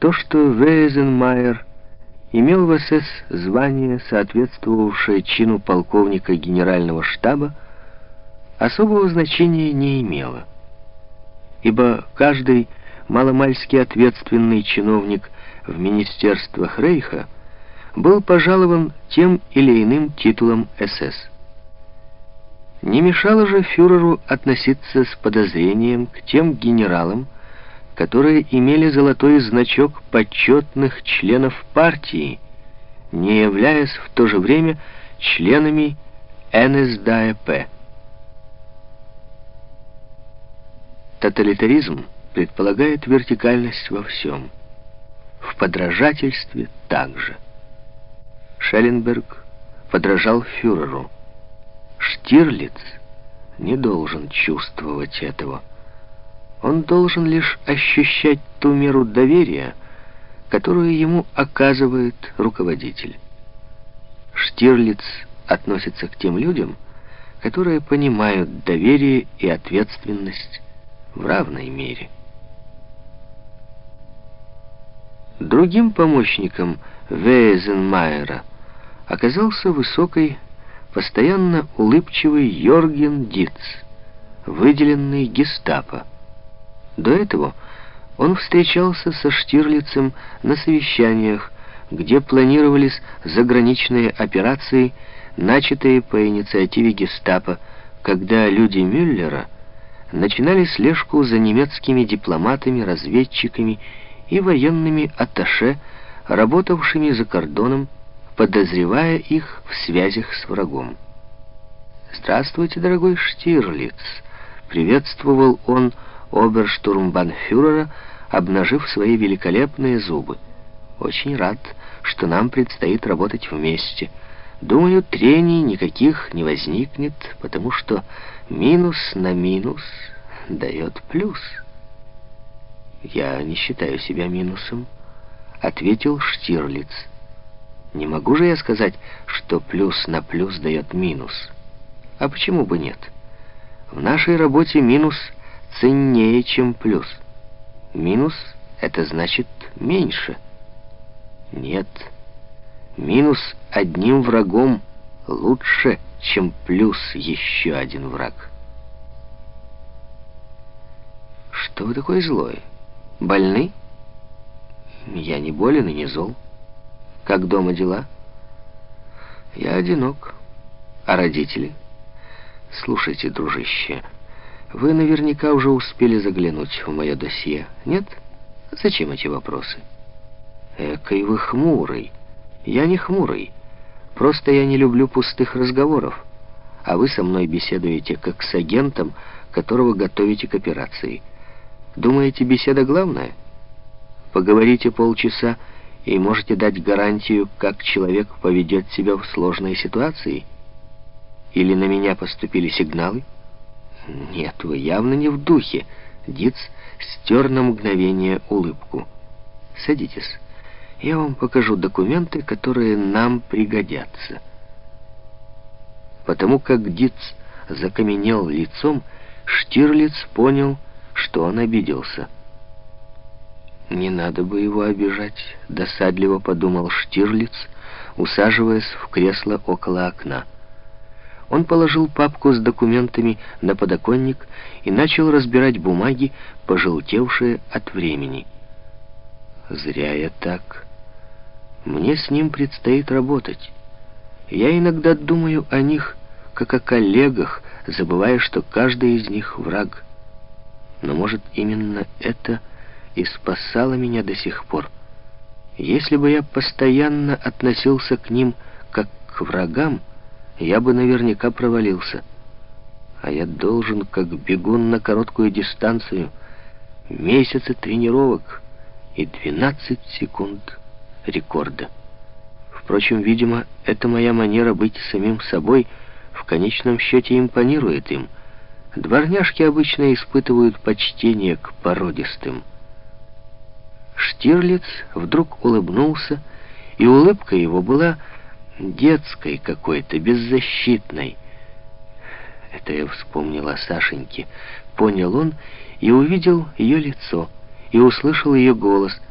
То, что Вейзенмайер имел в СС звание, соответствовавшее чину полковника генерального штаба, особого значения не имело, ибо каждый маломальски ответственный чиновник в министерствах Рейха был пожалован тем или иным титулом СС. Не мешало же фюреру относиться с подозрением к тем генералам, которые имели золотой значок почетных членов партии, не являясь в то же время членами НСДАП. Тоталитаризм предполагает вертикальность во всем. В подражательстве также. Шелленберг подражал фюреру. Штирлиц не должен чувствовать этого. Он должен лишь ощущать ту меру доверия, которую ему оказывает руководитель. Штирлиц относится к тем людям, которые понимают доверие и ответственность в равной мере. Другим помощником Вейзенмайера оказался высокий, постоянно улыбчивый Йорген Диц, выделенный гестапо. До этого он встречался со Штирлицем на совещаниях, где планировались заграничные операции, начатые по инициативе гестапо, когда люди Мюллера начинали слежку за немецкими дипломатами, разведчиками и военными атташе, работавшими за кордоном, подозревая их в связях с врагом. «Здравствуйте, дорогой Штирлиц!» — приветствовал он оберштурмбанфюрера, обнажив свои великолепные зубы. «Очень рад, что нам предстоит работать вместе. Думаю, трений никаких не возникнет, потому что минус на минус дает плюс». «Я не считаю себя минусом», — ответил Штирлиц. «Не могу же я сказать, что плюс на плюс дает минус. А почему бы нет? В нашей работе минус — ценнее, чем плюс. Минус — это значит меньше. Нет, минус одним врагом лучше, чем плюс еще один враг. Что вы такой злой? Больны? Я не болен и не зол. Как дома дела? Я одинок. А родители? Слушайте, дружище, — вы наверняка уже успели заглянуть в мое досье, нет? Зачем эти вопросы? Экой вы хмурый. Я не хмурый. Просто я не люблю пустых разговоров. А вы со мной беседуете как с агентом, которого готовите к операции. Думаете, беседа главная? Поговорите полчаса и можете дать гарантию, как человек поведет себя в сложной ситуации? Или на меня поступили сигналы? «Нет, вы явно не в духе». Диц стер на мгновение улыбку. «Садитесь. Я вам покажу документы, которые нам пригодятся». Потому как Диц закаменел лицом, Штирлиц понял, что он обиделся. «Не надо бы его обижать», — досадливо подумал Штирлиц, усаживаясь в кресло около окна. Он положил папку с документами на подоконник и начал разбирать бумаги, пожелтевшие от времени. Зря я так. Мне с ним предстоит работать. Я иногда думаю о них, как о коллегах, забывая, что каждый из них враг. Но, может, именно это и спасало меня до сих пор. Если бы я постоянно относился к ним как к врагам, я бы наверняка провалился. А я должен, как бегун на короткую дистанцию, месяцы тренировок и 12 секунд рекорда. Впрочем, видимо, это моя манера быть самим собой в конечном счете импонирует им. Дворняжки обычно испытывают почтение к породистым. Штирлиц вдруг улыбнулся, и улыбка его была детской какой-то, беззащитной. Это я вспомнил о Сашеньке. Понял он и увидел ее лицо, и услышал ее голос —